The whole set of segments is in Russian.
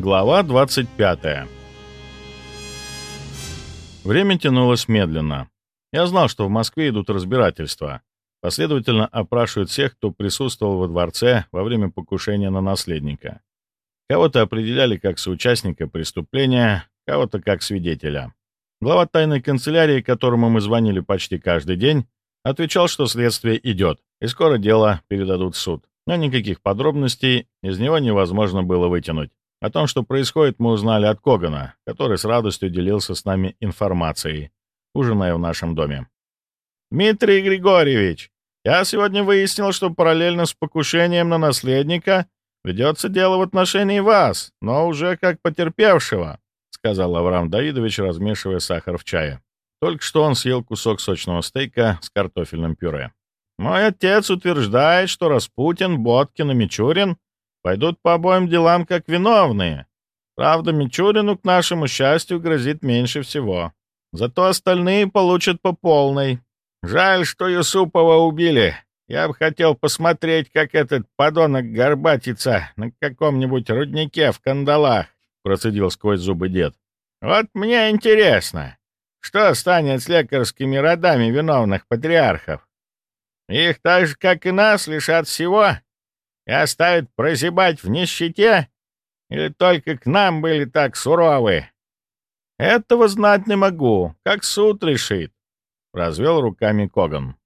Глава 25 Время тянулось медленно. Я знал, что в Москве идут разбирательства. Последовательно опрашивают всех, кто присутствовал во дворце во время покушения на наследника. Кого-то определяли как соучастника преступления, кого-то как свидетеля. Глава тайной канцелярии, которому мы звонили почти каждый день, отвечал, что следствие идет, и скоро дело передадут в суд. Но никаких подробностей из него невозможно было вытянуть. О том, что происходит, мы узнали от Когана, который с радостью делился с нами информацией, ужиная в нашем доме. «Дмитрий Григорьевич, я сегодня выяснил, что параллельно с покушением на наследника ведется дело в отношении вас, но уже как потерпевшего», сказал Авраам Давидович, размешивая сахар в чае. Только что он съел кусок сочного стейка с картофельным пюре. «Мой отец утверждает, что Распутин, Боткин и Мичурин пойдут по обоим делам как виновные. Правда, Мичурину, к нашему счастью, грозит меньше всего. Зато остальные получат по полной. Жаль, что Юсупова убили. Я бы хотел посмотреть, как этот подонок горбатится на каком-нибудь руднике в кандалах, — процедил сквозь зубы дед. Вот мне интересно, что станет с лекарскими родами виновных патриархов? Их так же, как и нас, лишат всего и оставят прозябать в нищете? Или только к нам были так суровы? Этого знать не могу, как суд решит, — развел руками Коган.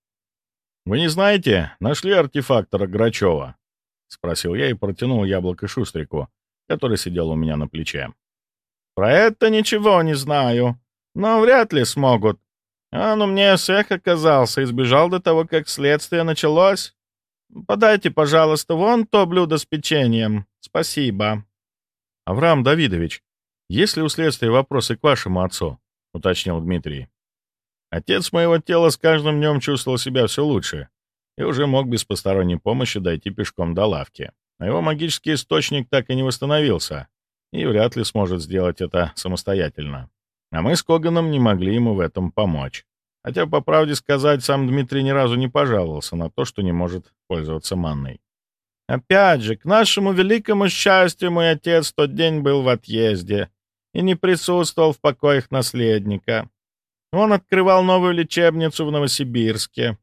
«Вы не знаете, нашли артефактора Грачева?» — спросил я и протянул яблоко Шустрику, который сидел у меня на плече. «Про это ничего не знаю, но вряд ли смогут. Он у меня всех оказался и сбежал до того, как следствие началось. Подайте, пожалуйста, вон то блюдо с печеньем. Спасибо. Авраам Давидович, есть ли у следствия вопросы к вашему отцу? Уточнил Дмитрий. Отец моего тела с каждым днем чувствовал себя все лучше и уже мог без посторонней помощи дойти пешком до лавки. А его магический источник так и не восстановился и вряд ли сможет сделать это самостоятельно. А мы с Коганом не могли ему в этом помочь. Хотя, по правде сказать, сам Дмитрий ни разу не пожаловался на то, что не может пользоваться манной. «Опять же, к нашему великому счастью, мой отец в тот день был в отъезде и не присутствовал в покоях наследника. Он открывал новую лечебницу в Новосибирске.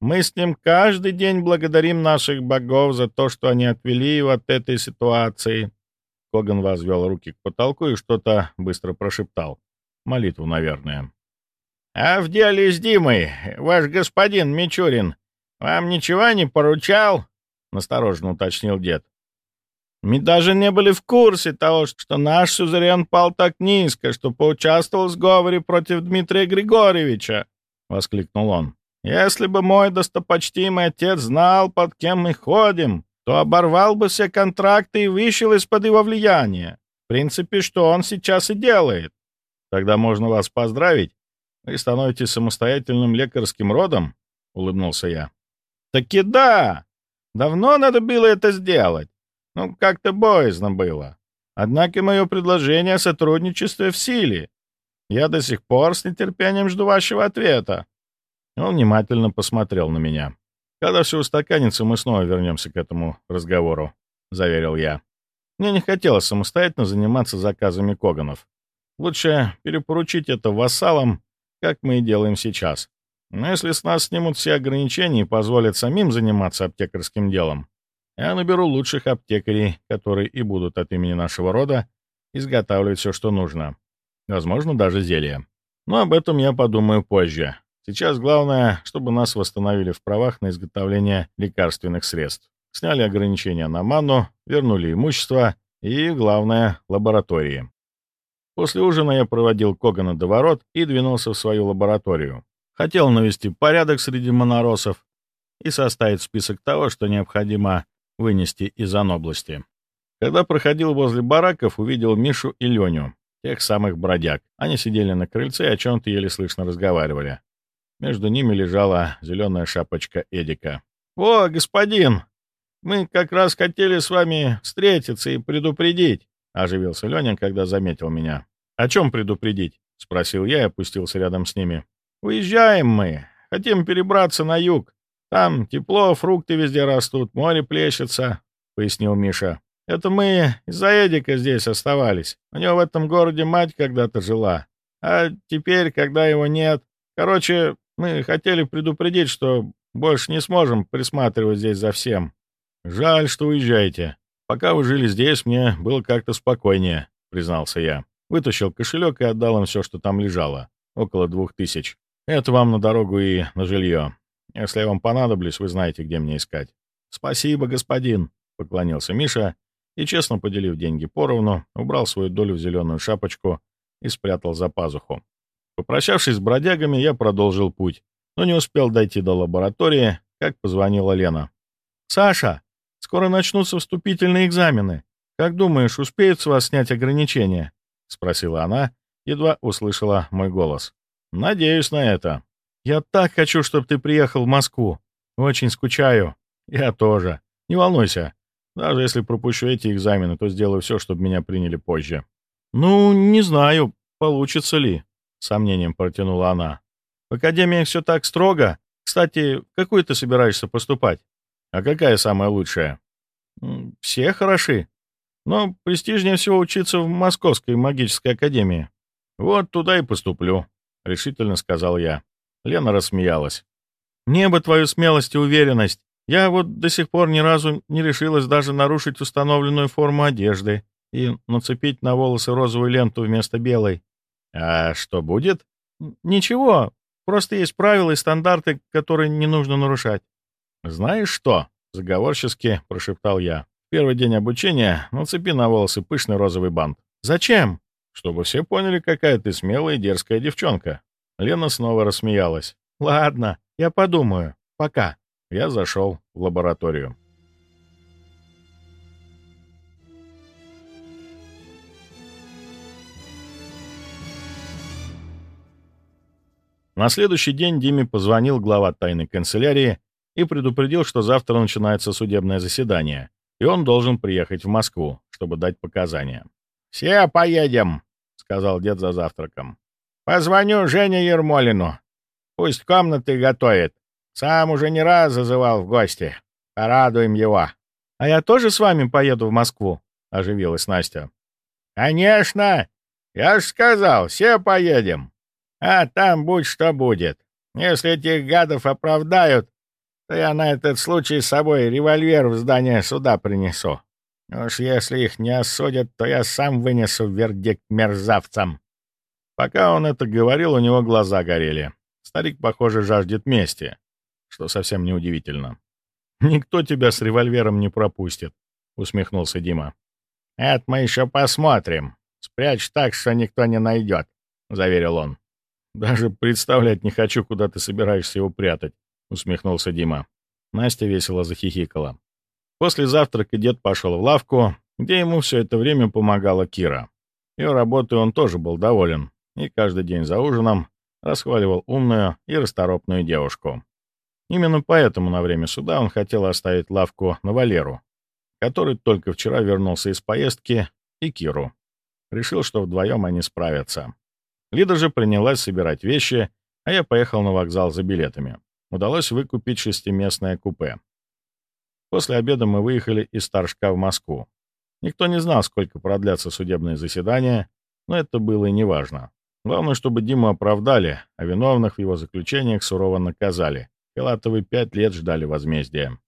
Мы с ним каждый день благодарим наших богов за то, что они отвели его от этой ситуации». Коган возвел руки к потолку и что-то быстро прошептал. Молитву, наверное. «А в деле с Димой ваш господин Мичурин вам ничего не поручал?» — настороженно уточнил дед. «Мы даже не были в курсе того, что наш сюзерен пал так низко, что поучаствовал в сговоре против Дмитрия Григорьевича», — воскликнул он. «Если бы мой достопочтимый отец знал, под кем мы ходим, то оборвал бы все контракты и вышел из-под его влияния. В принципе, что он сейчас и делает. Тогда можно вас поздравить «Вы становитесь самостоятельным лекарским родом?» — улыбнулся я. «Таки да! Давно надо было это сделать. Ну, как-то боязно было. Однако мое предложение о сотрудничестве в силе. Я до сих пор с нетерпением жду вашего ответа». Он внимательно посмотрел на меня. «Когда все устаканится, мы снова вернемся к этому разговору», — заверил я. Мне не хотелось самостоятельно заниматься заказами Коганов. Лучше перепоручить это вассалам как мы и делаем сейчас. Но если с нас снимут все ограничения и позволят самим заниматься аптекарским делом, я наберу лучших аптекарей, которые и будут от имени нашего рода изготавливать все, что нужно. Возможно, даже зелья. Но об этом я подумаю позже. Сейчас главное, чтобы нас восстановили в правах на изготовление лекарственных средств. Сняли ограничения на ману, вернули имущество и, главное, лаборатории. После ужина я проводил Когана до ворот и двинулся в свою лабораторию. Хотел навести порядок среди моноросов и составить список того, что необходимо вынести из области. Когда проходил возле бараков, увидел Мишу и Леню, тех самых бродяг. Они сидели на крыльце и о чем-то еле слышно разговаривали. Между ними лежала зеленая шапочка Эдика. «О, господин! Мы как раз хотели с вами встретиться и предупредить. — оживился Леня, когда заметил меня. «О чем предупредить?» — спросил я и опустился рядом с ними. «Уезжаем мы. Хотим перебраться на юг. Там тепло, фрукты везде растут, море плещется», — пояснил Миша. Это мы из-за Эдика здесь оставались. У него в этом городе мать когда-то жила. А теперь, когда его нет... Короче, мы хотели предупредить, что больше не сможем присматривать здесь за всем. Жаль, что уезжаете. Пока вы жили здесь, мне было как-то спокойнее, признался я. Вытащил кошелек и отдал им все, что там лежало. Около двух тысяч. Это вам на дорогу и на жилье. Если вам понадоблюсь, вы знаете, где мне искать. Спасибо, господин, поклонился Миша и, честно поделив деньги поровну, убрал свою долю в зеленую шапочку и спрятал за пазуху. Попрощавшись с бродягами, я продолжил путь, но не успел дойти до лаборатории, как позвонила Лена. «Саша, скоро начнутся вступительные экзамены. Как думаешь, успеют с вас снять ограничения?» — спросила она, едва услышала мой голос. «Надеюсь на это». «Я так хочу, чтобы ты приехал в Москву. Очень скучаю. Я тоже. Не волнуйся. Даже если пропущу эти экзамены, то сделаю все, чтобы меня приняли позже». «Ну, не знаю, получится ли», — сомнением протянула она. «В академии все так строго. Кстати, в какую ты собираешься поступать?» «А какая самая лучшая?» «Все хороши. Но престижнее всего учиться в Московской магической академии». «Вот туда и поступлю», — решительно сказал я. Лена рассмеялась. «Мне бы твою смелость и уверенность. Я вот до сих пор ни разу не решилась даже нарушить установленную форму одежды и нацепить на волосы розовую ленту вместо белой. А что будет? Ничего, просто есть правила и стандарты, которые не нужно нарушать. Знаешь что? Заговорчески прошептал я. Первый день обучения нацепи на волосы пышный розовый бант. Зачем? Чтобы все поняли, какая ты смелая и дерзкая девчонка. Лена снова рассмеялась. Ладно, я подумаю. Пока. Я зашел в лабораторию. На следующий день Диме позвонил глава тайной канцелярии и предупредил, что завтра начинается судебное заседание, и он должен приехать в Москву, чтобы дать показания. «Все поедем», — сказал дед за завтраком. «Позвоню Жене Ермолину. Пусть комнаты готовит. Сам уже не раз зазывал в гости. Порадуем его». «А я тоже с вами поеду в Москву?» — оживилась Настя. «Конечно! Я ж сказал, все поедем. А там будь что будет. Если этих гадов оправдают, то я на этот случай с собой револьвер в здание суда принесу. Уж если их не осудят, то я сам вынесу вердикт мерзавцам». Пока он это говорил, у него глаза горели. Старик, похоже, жаждет мести, что совсем неудивительно. «Никто тебя с револьвером не пропустит», — усмехнулся Дима. «Это мы еще посмотрим. Спрячь так, что никто не найдет», — заверил он. «Даже представлять не хочу, куда ты собираешься его прятать», — усмехнулся Дима. Настя весело захихикала. После завтрака дед пошел в лавку, где ему все это время помогала Кира. Ее работой он тоже был доволен, и каждый день за ужином расхваливал умную и расторопную девушку. Именно поэтому на время суда он хотел оставить лавку на Валеру, который только вчера вернулся из поездки, и Киру. Решил, что вдвоем они справятся. Лида же принялась собирать вещи, а я поехал на вокзал за билетами. Удалось выкупить шестиместное купе. После обеда мы выехали из Торжка в Москву. Никто не знал, сколько продлятся судебные заседания, но это было и неважно. Главное, чтобы Диму оправдали, а виновных в его заключениях сурово наказали. Филатовы пять лет ждали возмездия.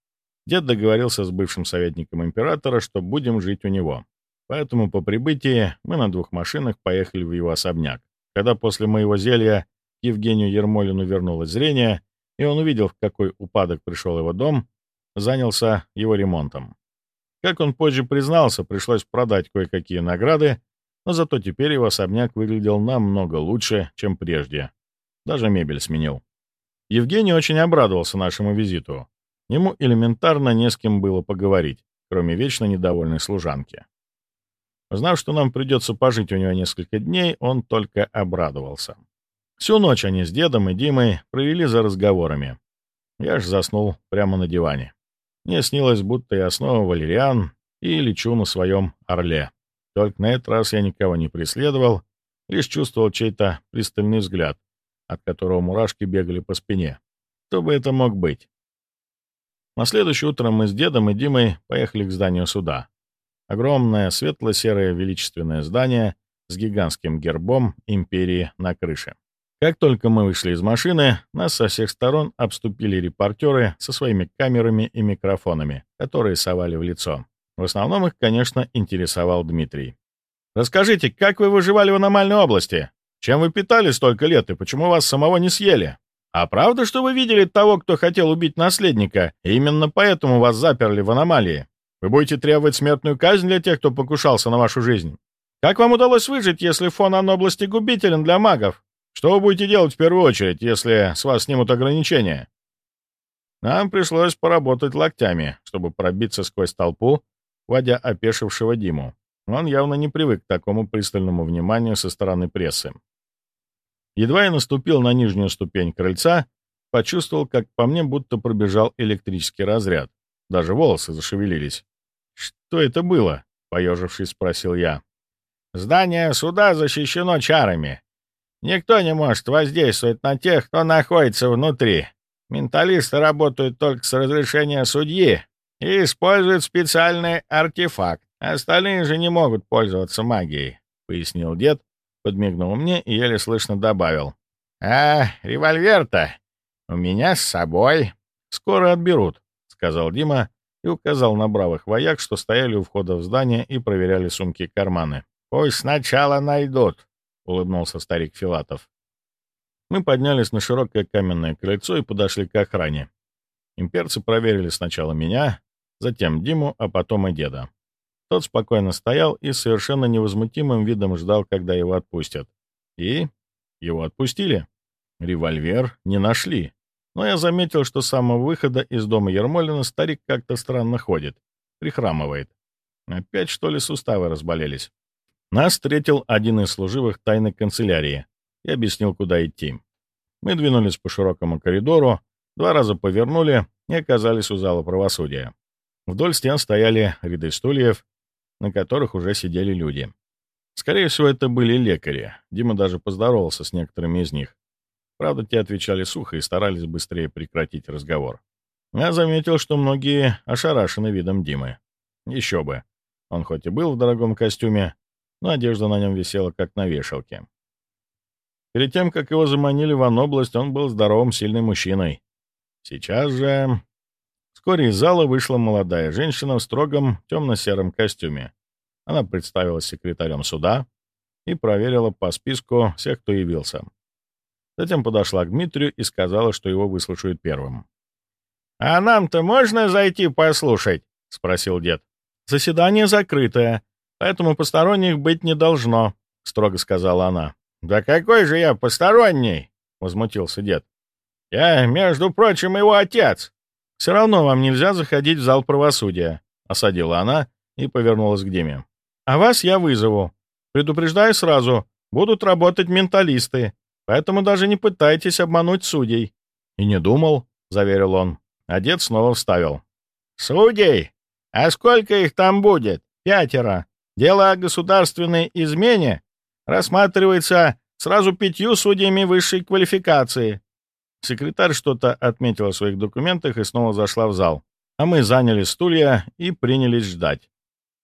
Дед договорился с бывшим советником императора, что будем жить у него. Поэтому по прибытии мы на двух машинах поехали в его особняк. Когда после моего зелья Евгению Ермолину вернулось зрение, и он увидел, в какой упадок пришел его дом, занялся его ремонтом. Как он позже признался, пришлось продать кое-какие награды, но зато теперь его особняк выглядел намного лучше, чем прежде. Даже мебель сменил. Евгений очень обрадовался нашему визиту. Ему элементарно не с кем было поговорить, кроме вечно недовольной служанки. Узнав, что нам придется пожить у него несколько дней, он только обрадовался. Всю ночь они с дедом и Димой провели за разговорами. Я ж заснул прямо на диване. Мне снилось, будто я снова валериан и лечу на своем орле. Только на этот раз я никого не преследовал, лишь чувствовал чей-то пристальный взгляд, от которого мурашки бегали по спине. Кто бы это мог быть? На следующее утро мы с дедом и Димой поехали к зданию суда. Огромное светло-серое величественное здание с гигантским гербом империи на крыше. Как только мы вышли из машины, нас со всех сторон обступили репортеры со своими камерами и микрофонами, которые совали в лицо. В основном их, конечно, интересовал Дмитрий. «Расскажите, как вы выживали в аномальной области? Чем вы питали столько лет и почему вас самого не съели? А правда, что вы видели того, кто хотел убить наследника, и именно поэтому вас заперли в аномалии? Вы будете требовать смертную казнь для тех, кто покушался на вашу жизнь? Как вам удалось выжить, если фон области губителен для магов? Что вы будете делать в первую очередь, если с вас снимут ограничения?» Нам пришлось поработать локтями, чтобы пробиться сквозь толпу, водя опешившего Диму. Он явно не привык к такому пристальному вниманию со стороны прессы. Едва я наступил на нижнюю ступень крыльца, почувствовал, как по мне будто пробежал электрический разряд. Даже волосы зашевелились. «Что это было?» — поежившись, спросил я. «Здание суда защищено чарами. Никто не может воздействовать на тех, кто находится внутри. Менталисты работают только с разрешения судьи и используют специальный артефакт. Остальные же не могут пользоваться магией», — пояснил дед, подмигнул мне и еле слышно добавил. «А револьвер-то у меня с собой. Скоро отберут», — сказал Дима и указал на бравых вояк, что стояли у входа в здание и проверяли сумки и карманы. «Пусть сначала найдут», — улыбнулся старик Филатов. Мы поднялись на широкое каменное крыльцо и подошли к охране. Имперцы проверили сначала меня, затем Диму, а потом и деда. Тот спокойно стоял и совершенно невозмутимым видом ждал, когда его отпустят. И его отпустили. Револьвер не нашли. Но я заметил, что с самого выхода из дома Ермолина старик как-то странно ходит, прихрамывает. Опять, что ли, суставы разболелись. Нас встретил один из служивых тайной канцелярии и объяснил, куда идти. Мы двинулись по широкому коридору, два раза повернули и оказались у зала правосудия. Вдоль стен стояли ряды стульев, на которых уже сидели люди. Скорее всего, это были лекари. Дима даже поздоровался с некоторыми из них. Правда, те отвечали сухо и старались быстрее прекратить разговор. Я заметил, что многие ошарашены видом Димы. Еще бы. Он хоть и был в дорогом костюме, но одежда на нем висела как на вешалке. Перед тем, как его заманили в область, он был здоровым, сильным мужчиной. Сейчас же... Вскоре из зала вышла молодая женщина в строгом темно-сером костюме. Она представилась секретарем суда и проверила по списку всех, кто явился. Затем подошла к Дмитрию и сказала, что его выслушают первым. «А нам-то можно зайти послушать?» — спросил дед. «Заседание закрытое, поэтому посторонних быть не должно», — строго сказала она. «Да какой же я посторонний?» — возмутился дед. «Я, между прочим, его отец». «Все равно вам нельзя заходить в зал правосудия», — осадила она и повернулась к Диме. «А вас я вызову. Предупреждаю сразу, будут работать менталисты, поэтому даже не пытайтесь обмануть судей». «И не думал», — заверил он. А дед снова вставил. «Судей? А сколько их там будет? Пятеро. Дело о государственной измене рассматривается сразу пятью судьями высшей квалификации. Секретарь что-то отметила в своих документах и снова зашла в зал. А мы заняли стулья и принялись ждать.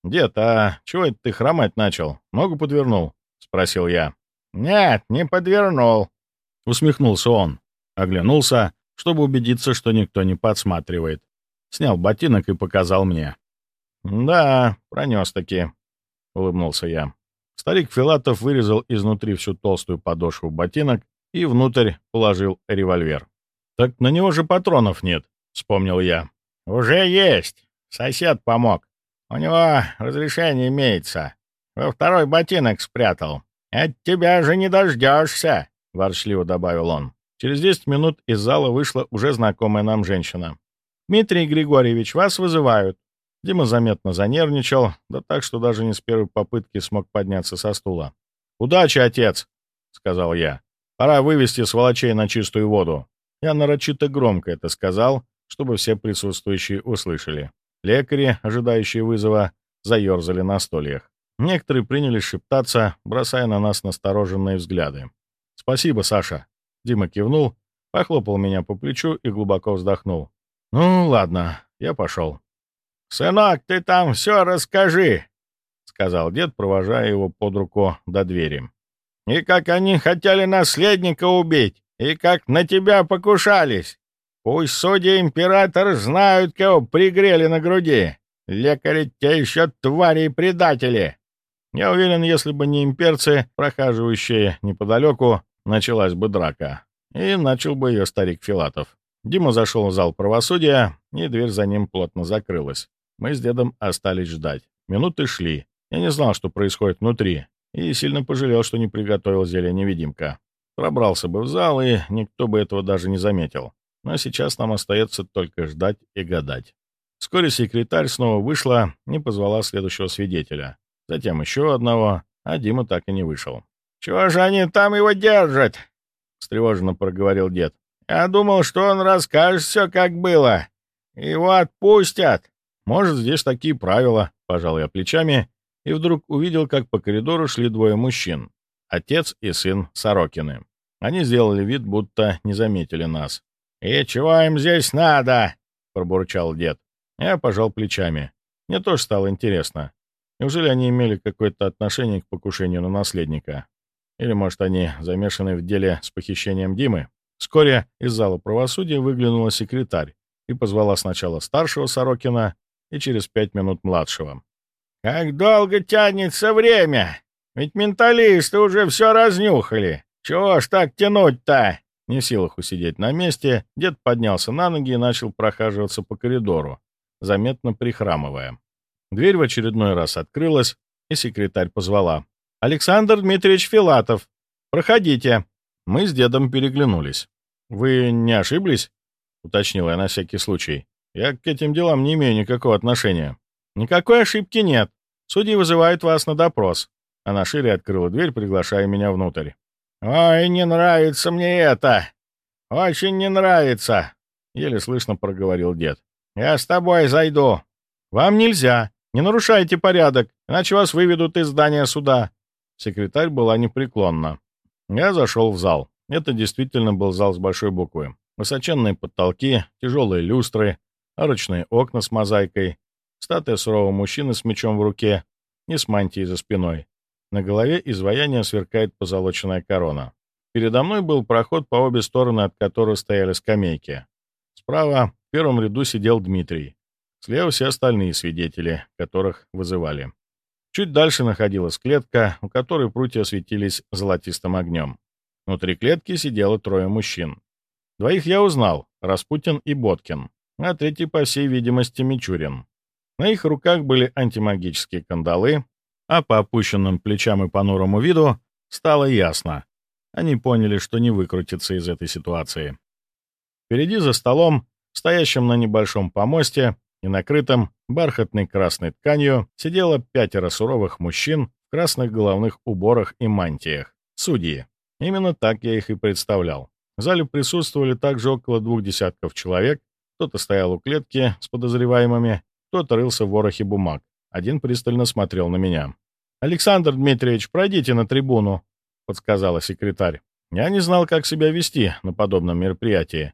«Дед, а чего это ты хромать начал? Ногу подвернул?» — спросил я. «Нет, не подвернул», — усмехнулся он. Оглянулся, чтобы убедиться, что никто не подсматривает. Снял ботинок и показал мне. «Да, пронес-таки», — улыбнулся я. Старик Филатов вырезал изнутри всю толстую подошву ботинок и внутрь положил револьвер. «Так на него же патронов нет», — вспомнил я. «Уже есть. Сосед помог. У него разрешение имеется. Во второй ботинок спрятал. От тебя же не дождешься», — ворчливо добавил он. Через десять минут из зала вышла уже знакомая нам женщина. «Дмитрий Григорьевич, вас вызывают». Дима заметно занервничал, да так, что даже не с первой попытки смог подняться со стула. «Удачи, отец!» — сказал я. Пора вывести сволочей на чистую воду. Я нарочито громко это сказал, чтобы все присутствующие услышали. Лекари, ожидающие вызова, заерзали на стульях. Некоторые принялись шептаться, бросая на нас настороженные взгляды. «Спасибо, Саша!» Дима кивнул, похлопал меня по плечу и глубоко вздохнул. «Ну, ладно, я пошел». «Сынок, ты там все расскажи, сказал дед, провожая его под руку до двери. «И как они хотели наследника убить, и как на тебя покушались. Пусть судьи император знают, кого пригрели на груди. Лекари те еще твари и предатели!» Я уверен, если бы не имперцы, прохаживающие неподалеку, началась бы драка. И начал бы ее старик Филатов. Дима зашел в зал правосудия, и дверь за ним плотно закрылась. Мы с дедом остались ждать. Минуты шли. Я не знал, что происходит внутри, и сильно пожалел, что не приготовил зелье-невидимка. Пробрался бы в зал, и никто бы этого даже не заметил. Но сейчас нам остается только ждать и гадать. Вскоре секретарь снова вышла и позвала следующего свидетеля затем еще одного, а Дима так и не вышел. «Чего же они там его держат?» — встревоженно проговорил дед. «Я думал, что он расскажет все, как было. Его отпустят». «Может, здесь такие правила», — пожал я плечами, и вдруг увидел, как по коридору шли двое мужчин. Отец и сын Сорокины. Они сделали вид, будто не заметили нас. «И чего им здесь надо?» — пробурчал дед. Я пожал плечами. Мне тоже стало интересно. Неужели они имели какое-то отношение к покушению на наследника? Или, может, они замешаны в деле с похищением Димы? Вскоре из зала правосудия выглянула секретарь и позвала сначала старшего Сорокина и через пять минут младшего. «Как долго тянется время? Ведь менталисты уже все разнюхали. Чего ж так тянуть-то?» Не в силах усидеть на месте, дед поднялся на ноги и начал прохаживаться по коридору, заметно прихрамывая. Дверь в очередной раз открылась, и секретарь позвала. «Александр Дмитриевич Филатов, проходите». Мы с дедом переглянулись. «Вы не ошиблись?» — уточнил я на всякий случай. «Я к этим делам не имею никакого отношения». «Никакой ошибки нет. Судьи вызывают вас на допрос». Она шире открыла дверь, приглашая меня внутрь. «Ой, не нравится мне это! Очень не нравится!» — еле слышно проговорил дед. «Я с тобой зайду». «Вам нельзя. Не нарушайте порядок, иначе вас выведут из здания суда». Секретарь была непреклонна. Я зашел в зал. Это действительно был зал с большой буквы. Высоченные потолки, тяжелые люстры, арочные окна с мозаикой, статуя сурового мужчины с мечом в руке и с мантией за спиной. На голове изваяния сверкает позолоченная корона. Передо мной был проход по обе стороны, от которого стояли скамейки. Справа в первом ряду сидел Дмитрий. Слева все остальные свидетели, которых вызывали. Чуть дальше находилась клетка, у которой прутья светились золотистым огнем. Внутри клетки сидело трое мужчин. Двоих я узнал — Распутин и Боткин, а третий, по всей видимости, Мичурин. На их руках были антимагические кандалы, а по опущенным плечам и понурому виду стало ясно. Они поняли, что не выкрутятся из этой ситуации. Впереди за столом, стоящим на небольшом помосте, и накрытом бархатной красной тканью сидело пятеро суровых мужчин в красных головных уборах и мантиях. Судьи. Именно так я их и представлял. В зале присутствовали также около двух десятков человек. Кто-то стоял у клетки с подозреваемыми, кто-то рылся в ворохе бумаг. Один пристально смотрел на меня. «Александр Дмитриевич, пройдите на трибуну», — подсказала секретарь. Я не знал, как себя вести на подобном мероприятии,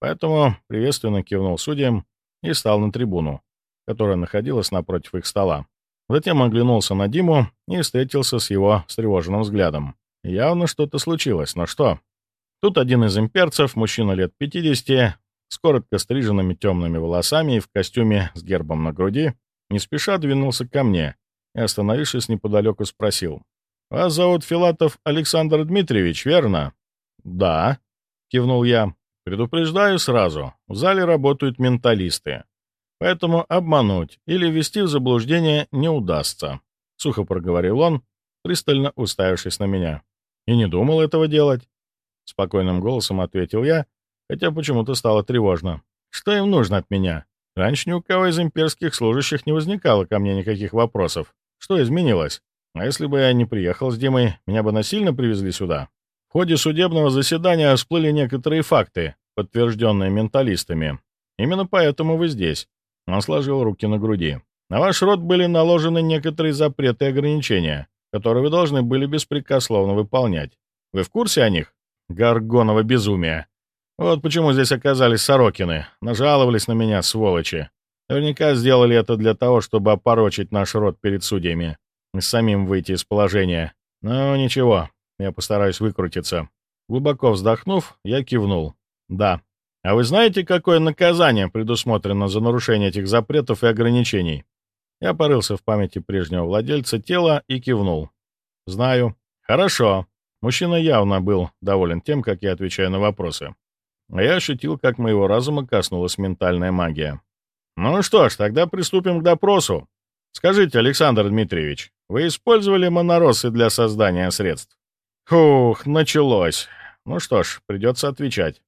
поэтому приветственно кивнул судьям и стал на трибуну, которая находилась напротив их стола. Затем оглянулся на Диму и встретился с его встревоженным взглядом. Явно что-то случилось, но что? Тут один из имперцев, мужчина лет 50, с коротко стриженными темными волосами и в костюме с гербом на груди, не спеша двинулся ко мне и, остановившись неподалеку, спросил. «Вас зовут Филатов Александр Дмитриевич, верно?» «Да», — кивнул я. Предупреждаю сразу, в зале работают менталисты, поэтому обмануть или ввести в заблуждение не удастся», — сухо проговорил он, пристально уставившись на меня. «И не думал этого делать», — спокойным голосом ответил я, хотя почему-то стало тревожно. «Что им нужно от меня? Раньше ни у кого из имперских служащих не возникало ко мне никаких вопросов. Что изменилось? А если бы я не приехал с Димой, меня бы насильно привезли сюда?» В ходе судебного заседания всплыли некоторые факты, подтвержденные менталистами. Именно поэтому вы здесь. Он сложил руки на груди. На ваш род были наложены некоторые запреты и ограничения, которые вы должны были беспрекословно выполнять. Вы в курсе о них? Гаргоново безумие. Вот почему здесь оказались Сорокины. Нажаловались на меня, сволочи. Наверняка сделали это для того, чтобы опорочить наш род перед судьями. и самим выйти из положения. Но ничего, я постараюсь выкрутиться. Глубоко вздохнув, я кивнул. Да. А вы знаете, какое наказание предусмотрено за нарушение этих запретов и ограничений? Я порылся в памяти прежнего владельца тела и кивнул. Знаю. Хорошо. Мужчина явно был доволен тем, как я отвечаю на вопросы. А я ощутил, как моего разума коснулась ментальная магия. Ну что ж, тогда приступим к допросу. Скажите, Александр Дмитриевич, вы использовали моноросы для создания средств? Фух, началось. Ну что ж, придется отвечать.